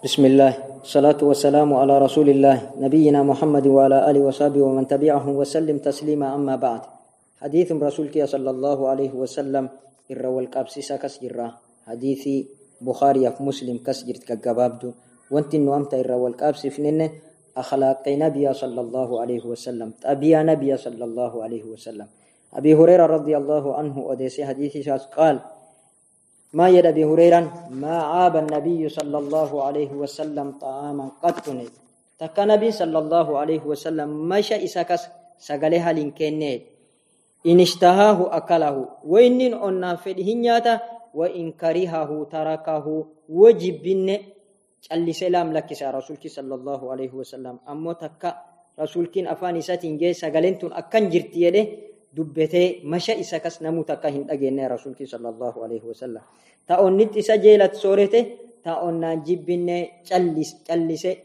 بسم الله. الصلاة والسلام على رسول الله نبينا محمد وعلى آله وصحبه ومن تبعهم وسلم تسليما. أما بعد حديث رسولك صلى الله عليه وسلم الرول قابسيسا كسجرا حديث بخاري في مسلم كسجرت كجبابدو وانت انه أمت الرول قابسي فنن أخلاق نبي صلى الله عليه وسلم. أبي نبي صلى الله عليه وسلم. أبي هريرة رضي الله عنه وديسي حديث قال ما يد أبي هريرة ما عاب النبي صلى الله عليه وسلم طعاما قط. تكا نبي صلى الله عليه وسلم مشى إساكس سقلها لنكينيت إن اشتهاه أكله. وإن أنا فدهنياتا وإن كرهه تركه وجبن. calli seelaam lakkisa rasuulki sallallahu alaihi wasallam ammoo takka rasuulkiin afaan isaatiin gee sagaleen tun akkan jirti jedhe dubbatee masha isa kas namuu takka hin dhageenne rasuulki sallallahu alaihi wasallam ta'onnitti isa jeelat soorete ta'onnaan jibbinne callise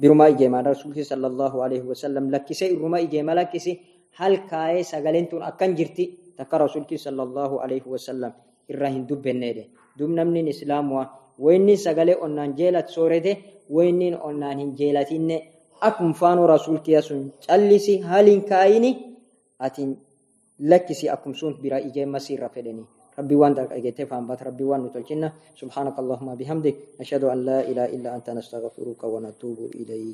birumaa ijeemaa rasuulki sallallahu alaihi wasallam lakkise irruma ijeema lakkisi hal kaayee sagaleen tun akkan jirti takka rasuulki sallallahu alaihi wasallam irraa hin dubbenneedhe dub namni islaamuwa wayinni sagalee onnaan jeelat soorete wayinni onnaan hin jeelatinne akkuma faanoo rasuulkiya sun callisi haliin kaayini atiin لكسي أكم سونت برا إجي مسير رفدني. ربي وان دارك أجيتي فهم بات ربي وان نتلجنا سبحانك اللهم بحمدك. نشهد أن لا إله إلا أنت نستغفرك ونتوب إليك.